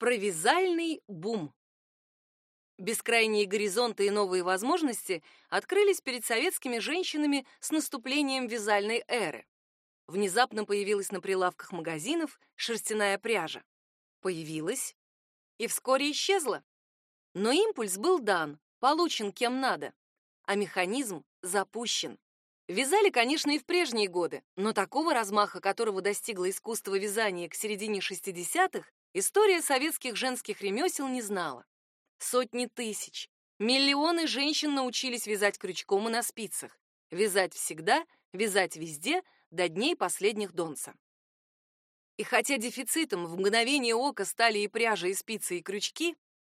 Провизальный бум. Бескрайние горизонты и новые возможности открылись перед советскими женщинами с наступлением вязальной эры. Внезапно появилась на прилавках магазинов шерстяная пряжа. Появилась и вскоре исчезла. Но импульс был дан, получен кем надо, а механизм запущен. Вязали, конечно, и в прежние годы, но такого размаха, которого достигло искусство вязания к середине 60-х, история советских женских ремесел не знала. Сотни тысяч, миллионы женщин научились вязать крючком и на спицах. Вязать всегда, вязать везде, до дней последних донца. И хотя дефицитом в мгновение ока стали и пряжа, и спицы, и крючки,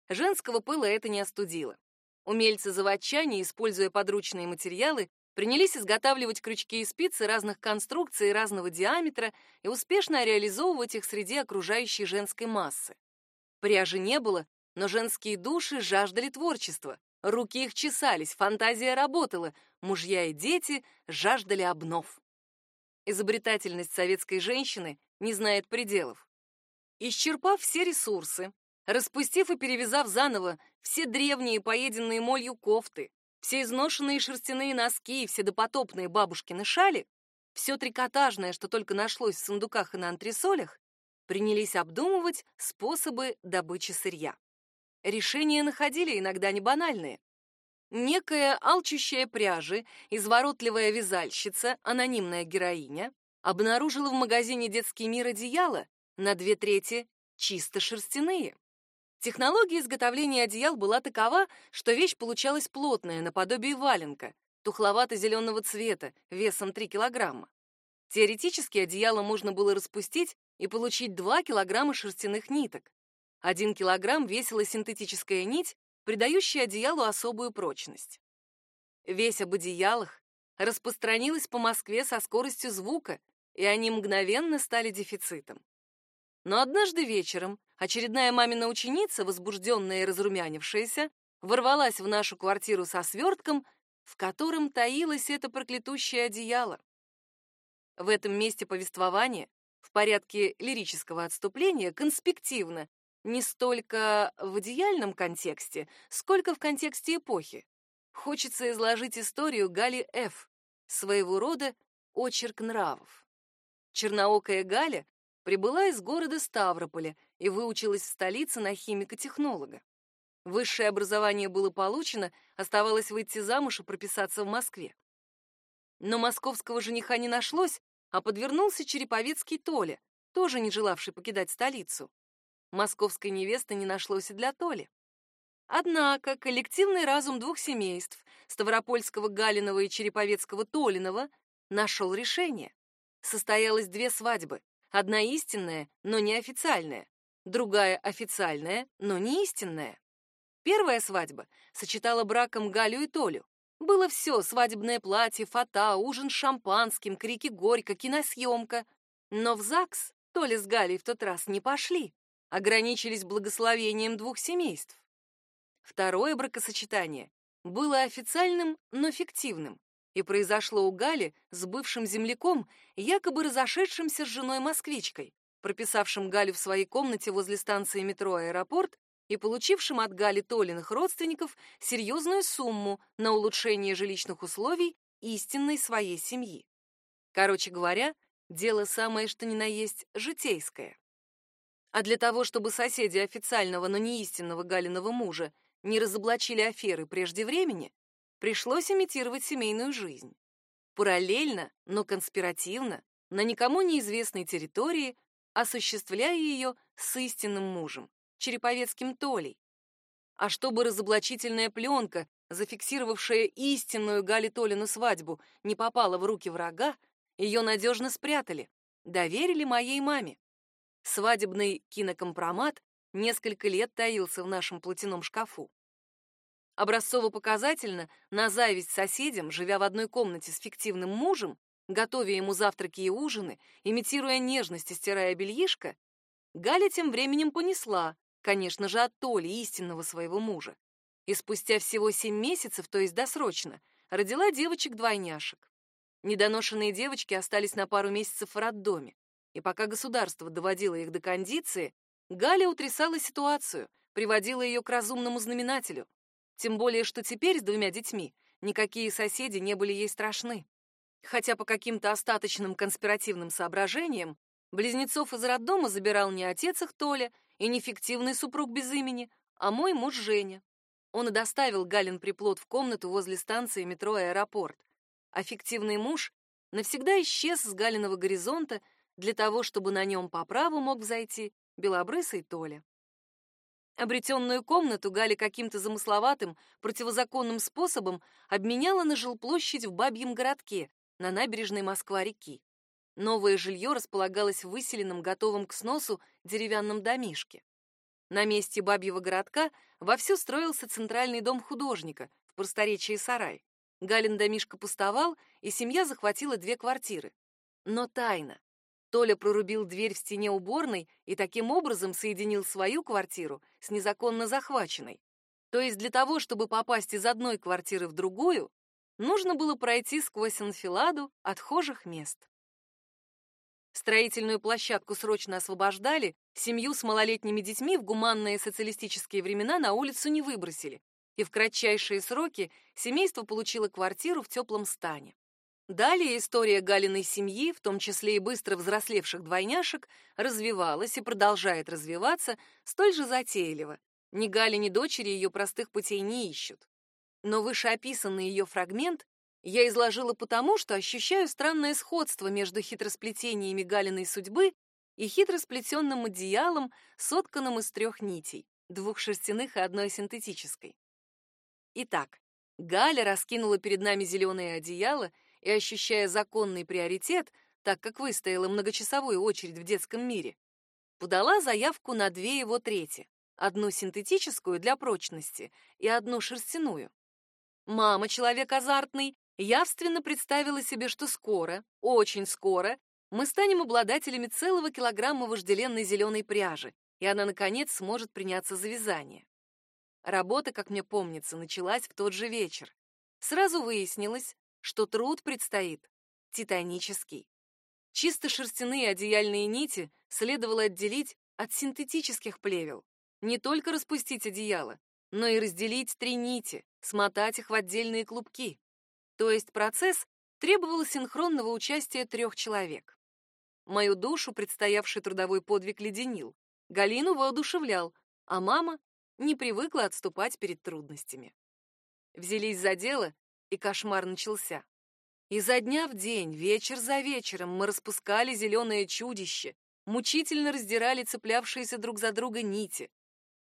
женского пыла это не остудило. Умельцы-заводчане, используя подручные материалы, принялись изготавливать крючки и спицы разных конструкций и разного диаметра и успешно реализовывать их среди окружающей женской массы. Пряжи не было, но женские души жаждали творчества. Руки их чесались, фантазия работала, мужья и дети жаждали обнов. Изобретательность советской женщины не знает пределов. Исчерпав все ресурсы, распустив и перевязав заново все древние поеденные молью кофты, все изношенные шерстяные носки и все допотопные бабушкины шали, все трикотажное, что только нашлось в сундуках и на антресолях, принялись обдумывать способы добычи сырья. Решения находили иногда не банальные. Некая алчущая пряжи, изворотливая вязальщица, анонимная героиня, обнаружила в магазине «Детский мир» одеяла на две трети чисто шерстяные. Технология изготовления одеял была такова, что вещь получалась плотная, наподобие валенка, тухловато-зеленого цвета, весом 3 килограмма. Теоретически одеяло можно было распустить и получить 2 килограмма шерстяных ниток. Один килограмм весила синтетическая нить, придающая одеялу особую прочность. Весь об одеялах распространилась по Москве со скоростью звука, и они мгновенно стали дефицитом. Но однажды вечером очередная мамина ученица, возбужденная и разрумянившаяся, ворвалась в нашу квартиру со свертком, в котором таилось это проклятущее одеяло. В этом месте повествования, в порядке лирического отступления, конспективно не столько в идеальном контексте, сколько в контексте эпохи. Хочется изложить историю Гали Ф., своего рода очерк нравов. Черноокая Галя прибыла из города Ставрополя и выучилась в столице на химико-технолога. Высшее образование было получено, оставалось выйти замуж и прописаться в Москве. Но московского жениха не нашлось, а подвернулся череповецкий Толя, тоже не желавший покидать столицу. Московской невесты не нашлось и для Толи. Однако коллективный разум двух семейств, Ставропольского Галиного и Череповецкого Толиного, нашел решение. Состоялось две свадьбы. Одна истинная, но не официальная. Другая официальная, но не истинная. Первая свадьба сочетала браком Галю и Толю. Было все: свадебное платье, фата, ужин с шампанским, крики горько, киносъемка. Но в ЗАГС Толя с Галей в тот раз не пошли ограничились благословением двух семейств. Второе бракосочетание было официальным, но фиктивным, и произошло у Гали с бывшим земляком, якобы разошедшимся с женой-москвичкой, прописавшим Галю в своей комнате возле станции метро «Аэропорт» и получившим от Гали Толиных родственников серьезную сумму на улучшение жилищных условий истинной своей семьи. Короче говоря, дело самое что ни на есть житейское. А для того, чтобы соседи официального, но не истинного Галиного мужа не разоблачили аферы прежде времени, пришлось имитировать семейную жизнь. Параллельно, но конспиративно, на никому неизвестной территории, осуществляя ее с истинным мужем, Череповецким Толей. А чтобы разоблачительная пленка, зафиксировавшая истинную Гали Толину свадьбу, не попала в руки врага, ее надежно спрятали, доверили моей маме. Свадебный кинокомпромат несколько лет таился в нашем платяном шкафу. Образцово-показательно, на зависть соседям, живя в одной комнате с фиктивным мужем, готовя ему завтраки и ужины, имитируя нежность и стирая бельишко, Галя тем временем понесла, конечно же, от Толи, истинного своего мужа. И спустя всего семь месяцев, то есть досрочно, родила девочек-двойняшек. Недоношенные девочки остались на пару месяцев в роддоме и пока государство доводило их до кондиции, Галя утрясала ситуацию, приводила ее к разумному знаменателю. Тем более, что теперь с двумя детьми никакие соседи не были ей страшны. Хотя по каким-то остаточным конспиративным соображениям близнецов из роддома забирал не отец их Толя и не фиктивный супруг без имени, а мой муж Женя. Он и доставил Галин приплод в комнату возле станции метро «Аэропорт». А фиктивный муж навсегда исчез с Галиного горизонта для того, чтобы на нем по праву мог взойти белобрысый Толя. Обретенную комнату Галя каким-то замысловатым, противозаконным способом обменяла на жилплощадь в Бабьем городке, на набережной Москва-реки. Новое жилье располагалось в выселенном, готовом к сносу деревянном домишке. На месте Бабьего городка вовсю строился центральный дом художника в просторечии сарай. Галин домишко пустовал, и семья захватила две квартиры. Но тайна. Толя прорубил дверь в стене уборной и таким образом соединил свою квартиру с незаконно захваченной. То есть для того, чтобы попасть из одной квартиры в другую, нужно было пройти сквозь анфиладу отхожих мест. Строительную площадку срочно освобождали, семью с малолетними детьми в гуманные социалистические времена на улицу не выбросили, и в кратчайшие сроки семейство получило квартиру в теплом стане. Далее история Галиной семьи, в том числе и быстро взрослевших двойняшек, развивалась и продолжает развиваться столь же затейливо. Ни Галя, ни дочери ее простых путей не ищут. Но вышеописанный ее фрагмент я изложила потому, что ощущаю странное сходство между хитросплетениями Галиной судьбы и хитросплетенным одеялом, сотканным из трех нитей, двух шерстяных и одной синтетической. Итак, Галя раскинула перед нами зеленое одеяло и, ощущая законный приоритет, так как выстояла многочасовую очередь в детском мире, подала заявку на две его трети, одну синтетическую для прочности и одну шерстяную. Мама, человек азартный, явственно представила себе, что скоро, очень скоро, мы станем обладателями целого килограмма вожделенной зеленой пряжи, и она, наконец, сможет приняться за вязание. Работа, как мне помнится, началась в тот же вечер. Сразу выяснилось, что труд предстоит титанический. Чисто шерстяные одеяльные нити следовало отделить от синтетических плевел. Не только распустить одеяло, но и разделить три нити, смотать их в отдельные клубки. То есть процесс требовал синхронного участия трех человек. Мою душу предстоявший трудовой подвиг леденил, Галину воодушевлял, а мама не привыкла отступать перед трудностями. Взялись за дело, и кошмар начался. Изо дня в день, вечер за вечером мы распускали зеленое чудище, мучительно раздирали цеплявшиеся друг за друга нити.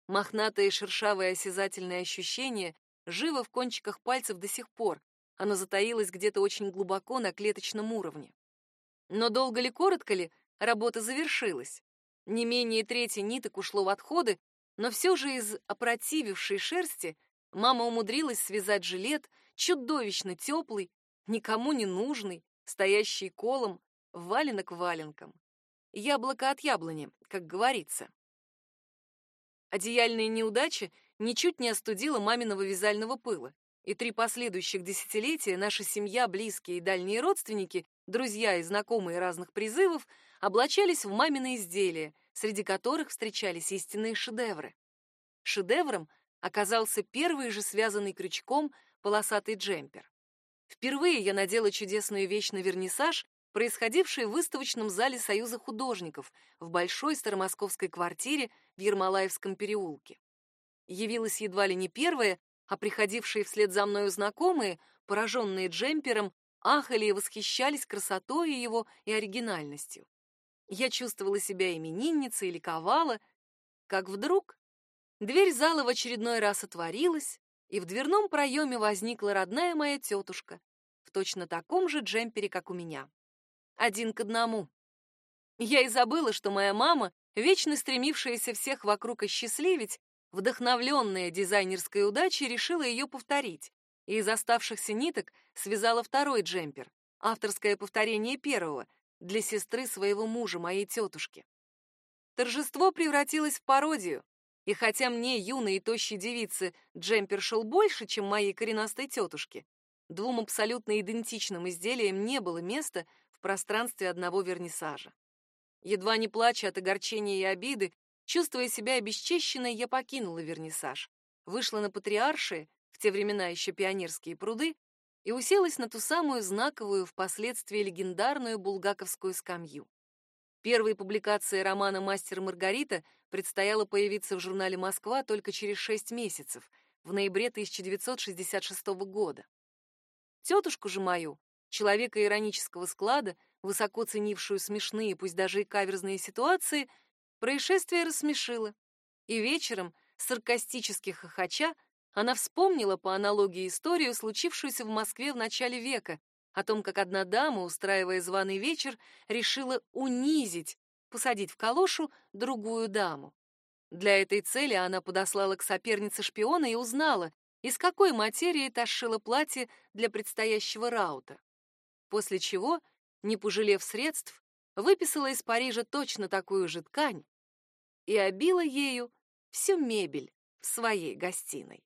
Мохнатое шершавое осязательное ощущение живо в кончиках пальцев до сих пор, оно затаилось где-то очень глубоко на клеточном уровне. Но долго ли, коротко ли, работа завершилась. Не менее трети ниток ушло в отходы, но все же из опротивившей шерсти мама умудрилась связать жилет, чудовищно теплый, никому не нужный, стоящий колом, валенок валенком. Яблоко от яблони, как говорится. Одеяльная неудача ничуть не остудила маминого вязального пыла и три последующих десятилетия наша семья, близкие и дальние родственники, друзья и знакомые разных призывов облачались в мамины изделия, среди которых встречались истинные шедевры. Шедевром оказался первый же связанный крючком полосатый джемпер. Впервые я надела чудесную вещь на вернисаж, происходивший в выставочном зале Союза художников в большой старомосковской квартире в Ермолаевском переулке. Явилась едва ли не первая, а приходившие вслед за мною знакомые, пораженные джемпером, ахали и восхищались красотой его и оригинальностью. Я чувствовала себя именинницей ликовала, как вдруг дверь зала в очередной раз отворилась, и в дверном проеме возникла родная моя тетушка в точно таком же джемпере, как у меня. Один к одному. Я и забыла, что моя мама, вечно стремившаяся всех вокруг осчастливить, Вдохновленная дизайнерской удачей, решила ее повторить, и из оставшихся ниток связала второй джемпер, авторское повторение первого, для сестры своего мужа, моей тетушки. Торжество превратилось в пародию, и хотя мне, юной и тощей девице, джемпер шел больше, чем моей коренастой тетушке, двум абсолютно идентичным изделиям не было места в пространстве одного вернисажа. Едва не плача от огорчения и обиды, Чувствуя себя обесчещенной, я покинула вернисаж, вышла на Патриаршие, в те времена еще пионерские пруды, и уселась на ту самую знаковую, впоследствии легендарную булгаковскую скамью. Первой публикацией романа «Мастер Маргарита» предстояло появиться в журнале «Москва» только через шесть месяцев, в ноябре 1966 года. Тетушку же мою, человека иронического склада, высоко ценившую смешные, пусть даже и каверзные ситуации, происшествие рассмешило. И вечером, саркастически хохоча, она вспомнила по аналогии историю, случившуюся в Москве в начале века, о том, как одна дама, устраивая званый вечер, решила унизить, посадить в калошу другую даму. Для этой цели она подослала к сопернице шпиона и узнала, из какой материи та сшила платье для предстоящего раута. После чего, не пожалев средств, выписала из Парижа точно такую же ткань и обила ею всю мебель в своей гостиной.